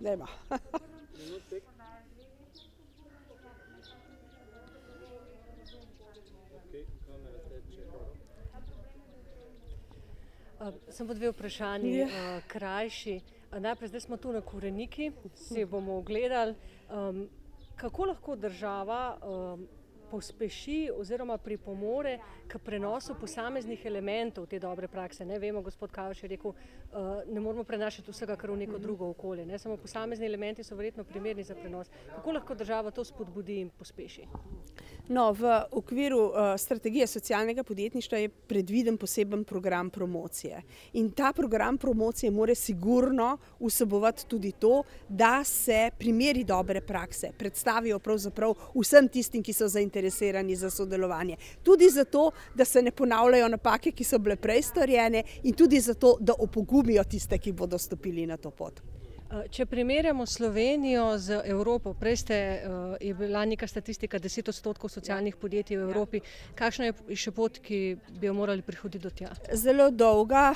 Dajva. Samo dve vprašanji, krajši. Najprej, zdaj smo tu na Kureniki, si bomo ogledali. Kako lahko država pospeši oziroma pripomore k prenosu posameznih elementov te dobre prakse, ne. Vemo, gospod Kaveš je rekel, ne moremo prenašati vsega kar v neko drugo okolje, ne. Samo posamezni elementi so verjetno primerni za prenos. Kako lahko država to spodbudi in pospeši? No, v okviru, strategije socialnega podjetništva je predviden poseben program promocije. In ta program promocije mora sigurno vsebovati tudi to, da se primeri dobre prakse predstavijo pravzaprav vsem tistim, ki so zainteresirani za sodelovanje. Tudi zato, da se ne ponavljajo napake, ki so bile prej storjene, in tudi zato, da opogumijo tiste, ki bodo stopili na to pot. Če primerjamo Slovenijo z Evropo, prej ste, je bila neka statistika deset odstotkov socialnih podjetij v Evropi. Kakšna je še pot, ki bi jo morali prehoditi do tja? Zelo dolga,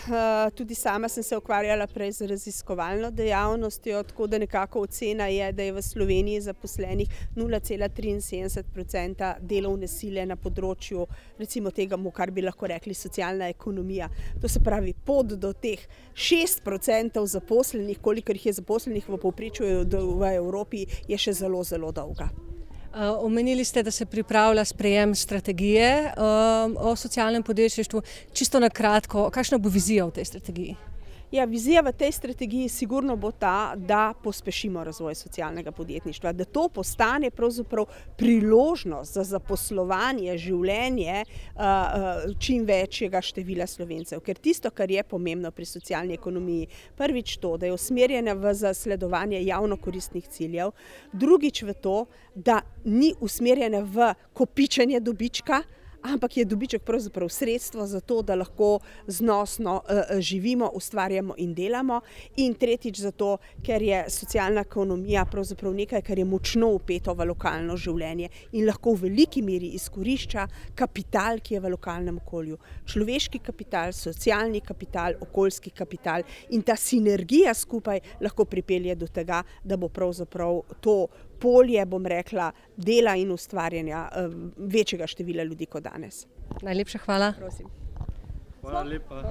tudi sama sem se ukvarjala prej z raziskovalno dejavnostjo, tako da nekako ocena je, da je v Sloveniji zaposlenih nula cela triinsedemdeset procenta delovne sile na področju recimo tega, kar bi lahko rekli socialna ekonomija. To se pravi, pot do teh šest procentov zaposlenih, kolikor jih je zaposlenih v povprečju v Evropi, je še zelo, zelo dolga. omenili ste, da se pripravlja sprejem strategije, o socialnem podjetništvu. Čisto na kratko, kakšna bo vizija v tej strategiji? Ja, vizija v tej strategiji sigurno bo ta, da pospešimo razvoj socialnega podjetništva, da to postane pravzaprav priložnost za zaposlovanje, življenje, čim večjega števila Slovencev. Ker tisto, kar je pomembno pri socialni ekonomiji, prvič to, da je usmerjena v zasledovanje javno koristnih ciljev, drugič v to, da ni usmerjena v kopičenje dobička, ampak je dobiček pravzaprav sredstvo za to, da lahko znosno, živimo, ustvarjamo in delamo. In tretjič zato, ker je socialna ekonomija pravzaprav nekaj, kar je močno vpeto v lokalno življenje in lahko v veliki meri izkorišča kapital, ki je v lokalnem okolju. Človeški kapital, socialni kapital, okoljski kapital in ta sinergija skupaj lahko pripelje do tega, da bo pravzaprav to polje, bom rekla, dela in ustvarjanja, večjega števila ljudi kot danes. Najlepša hvala. Prosim. Hvala lepa.